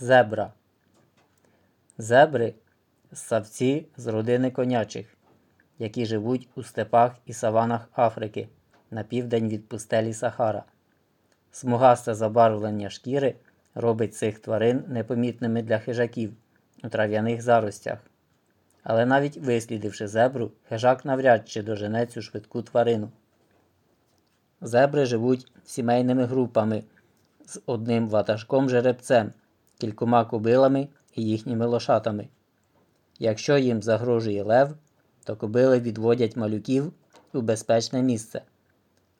Зебра. Зебри ссавці з родини конячих, які живуть у степах і саванах Африки на південь від пустелі Сахара. Смугасте забарвлення шкіри робить цих тварин непомітними для хижаків у трав'яних заростях. Але навіть вислідивши зебру, хижак навряд чи дожене цю швидку тварину. Зебри живуть сімейними групами з одним ватажком жеребцем, кількома кобилами і їхніми лошатами. Якщо їм загрожує лев, то кобили відводять малюків у безпечне місце,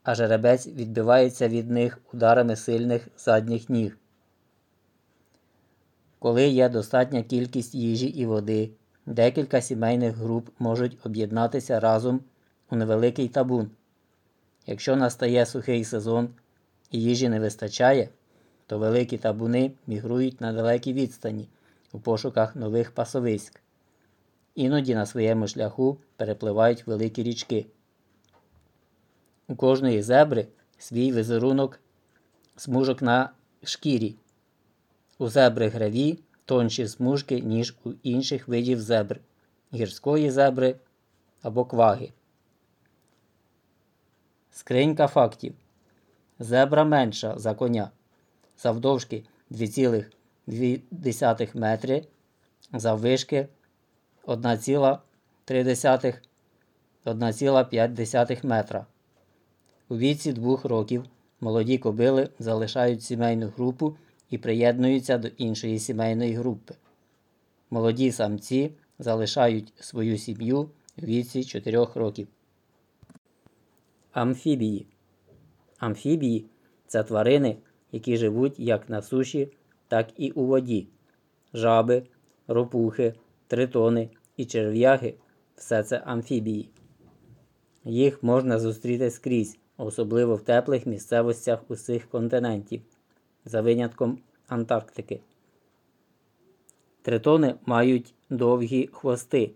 а жеребець відбивається від них ударами сильних задніх ніг. Коли є достатня кількість їжі і води, декілька сімейних груп можуть об'єднатися разом у невеликий табун. Якщо настає сухий сезон і їжі не вистачає, то великі табуни мігрують на далекій відстані у пошуках нових пасовиськ. Іноді на своєму шляху перепливають великі річки. У кожної зебри свій візерунок смужок на шкірі. У зебри граві тонші смужки, ніж у інших видів зебр, гірської зебри або кваги. Скринька фактів. Зебра менша за коня. Завдовжки 2,2 метри, заввишки 1,3-1,5 метра. У віці двох років молоді кобили залишають сімейну групу і приєднуються до іншої сімейної групи. Молоді самці залишають свою сім'ю у віці 4 років. Амфібії. Амфібії це тварини, які живуть як на суші, так і у воді. Жаби, ропухи, тритони і черв'яги все це амфібії. Їх можна зустріти скрізь, особливо в теплих місцевостях усіх континентів, за винятком Антарктики. Тритони мають довгі хвости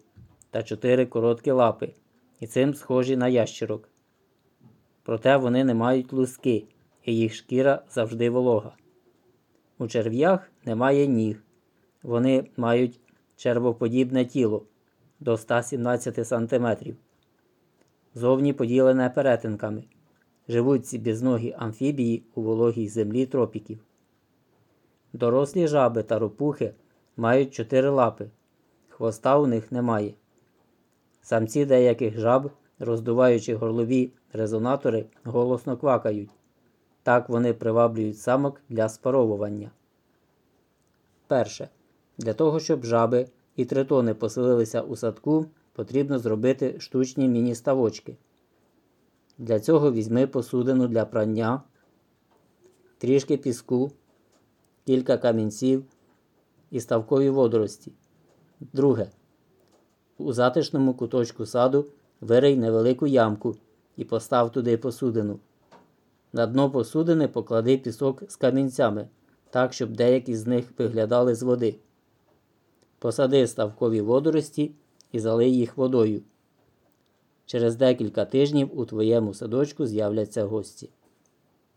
та чотири короткі лапи, і цим схожі на ящерок. Проте вони не мають луски, і їх шкіра завжди волога. У черв'ях немає ніг. Вони мають червоподібне тіло до 117 см. Зовні поділене перетинками. Живуть ці безногі амфібії у вологій землі тропіків. Дорослі жаби та ропухи мають чотири лапи. Хвоста у них немає. Самці деяких жаб, роздуваючи горлові резонатори, голосно квакають. Так вони приваблюють самок для спаровування. Перше. Для того, щоб жаби і тритони поселилися у садку, потрібно зробити штучні міні-ставочки. Для цього візьми посудину для прання, трішки піску, кілька камінців і ставкові водорості. Друге. У затишному куточку саду вирий невелику ямку і постав туди посудину. На дно посудини поклади пісок з камінцями, так, щоб деякі з них виглядали з води. Посади ставкові водорості і залий їх водою. Через декілька тижнів у твоєму садочку з'являться гості.